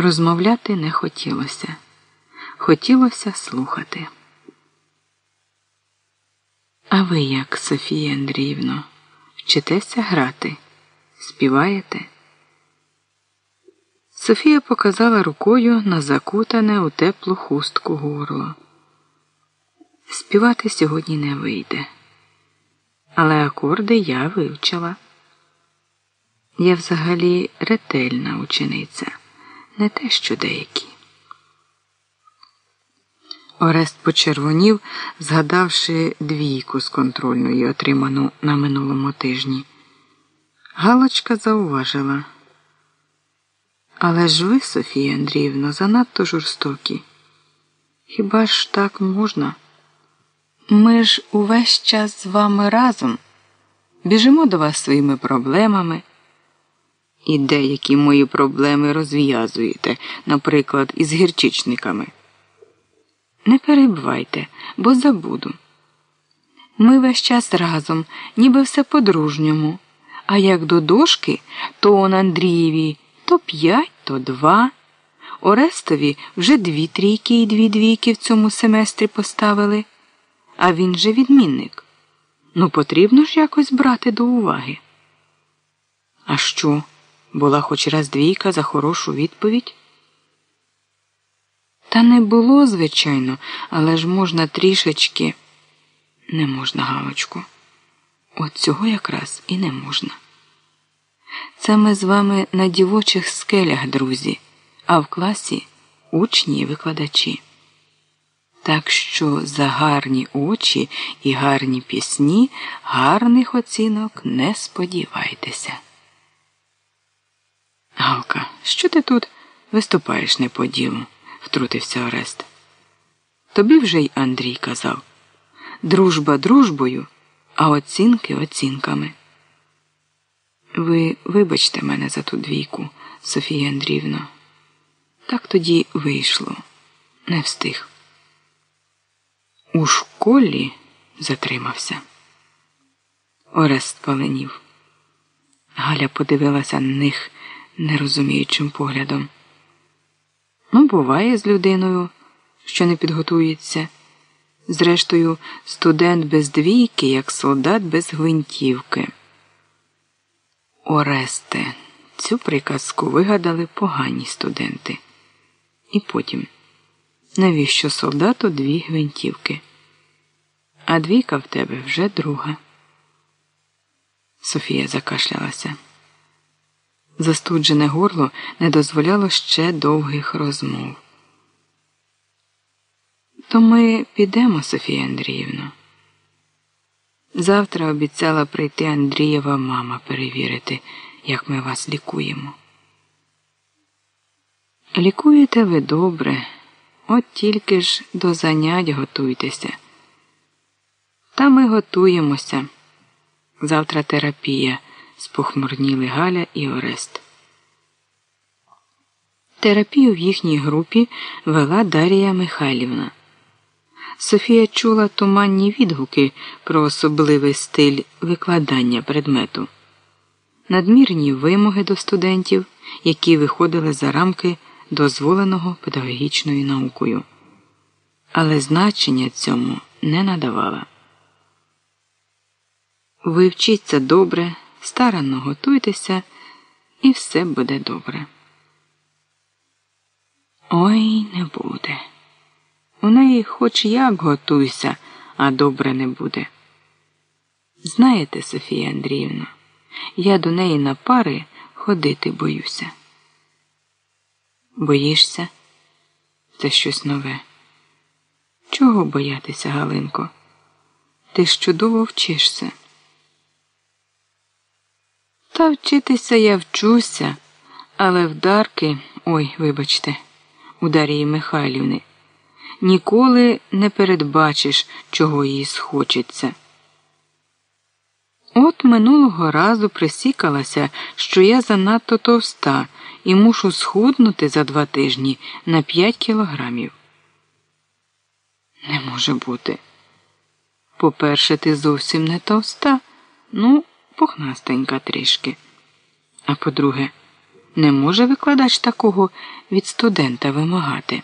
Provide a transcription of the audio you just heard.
Розмовляти не хотілося. Хотілося слухати. А ви як, Софія Андріївно, вчитеся грати? Співаєте? Софія показала рукою на закутане у теплу хустку горло. Співати сьогодні не вийде. Але акорди я вивчила. Я взагалі ретельна учениця, не те, що деякі. Орест почервонів, згадавши двійку з контрольної, отриману на минулому тижні. Галочка зауважила. Але ж ви, Софія Андріївна, занадто жорстокі. Хіба ж так можна? Ми ж увесь час з вами разом біжимо до вас своїми проблемами. І деякі мої проблеми розв'язуєте, наприклад, із гірчичниками. Не перебувайте, бо забуду. Ми весь час разом, ніби все по-дружньому. А як до дошки, то он Андрієві то п'ять, то два. Орестові вже дві трійки і дві двійки в цьому семестрі поставили, а він же відмінник. Ну, потрібно ж якось брати до уваги. А що, була хоч раз двійка за хорошу відповідь? Та не було, звичайно, але ж можна трішечки. Не можна, Галочку. От цього якраз і не можна. Це ми з вами на дівочих скелях, друзі, а в класі учні і викладачі. Так що за гарні очі і гарні пісні гарних оцінок не сподівайтеся. Галка, що ти тут виступаєш не по ділу? втрутився Орест. Тобі вже й Андрій казав дружба дружбою, а оцінки оцінками. Ви вибачте мене за ту двійку, Софія Андріївна. Так тоді вийшло, не встиг. У школі затримався. Орест паленів. Галя подивилася на них нерозуміючим поглядом. Ну, буває з людиною, що не підготується. Зрештою, студент без двійки, як солдат без гвинтівки. Оресте, цю приказку вигадали погані студенти. І потім, навіщо солдату дві гвинтівки? А двійка в тебе вже друга. Софія закашлялася. Застуджене горло не дозволяло ще довгих розмов. То ми підемо, Софія Андріївна. Завтра обіцяла прийти Андрієва мама перевірити, як ми вас лікуємо. Лікуєте ви добре, от тільки ж до занять готуйтеся. Та ми готуємося. Завтра терапія, спохмурніли Галя і Орест. Терапію в їхній групі вела Дарія Михайлівна. Софія чула туманні відгуки про особливий стиль викладання предмету, надмірні вимоги до студентів, які виходили за рамки дозволеного педагогічною наукою, але значення цьому не надавала. Ви вчіться добре, старанно готуйтеся, і все буде добре. Ой, не буде. У неї хоч як готуйся, а добре не буде. Знаєте, Софія Андріївна, я до неї на пари ходити боюся. Боїшся? Це щось нове. Чого боятися, Галинко? Ти ж чудово вчишся. Та вчитися я вчуся, але вдарки, ой, вибачте, у Дарії Михайлівни ніколи не передбачиш, чого їй схочеться. От минулого разу присікалася, що я занадто товста і мушу схуднути за два тижні на п'ять кілограмів. Не може бути. По-перше, ти зовсім не товста, ну, пухнастенька трішки. А по-друге, Не може викладач такого від студента вимагати.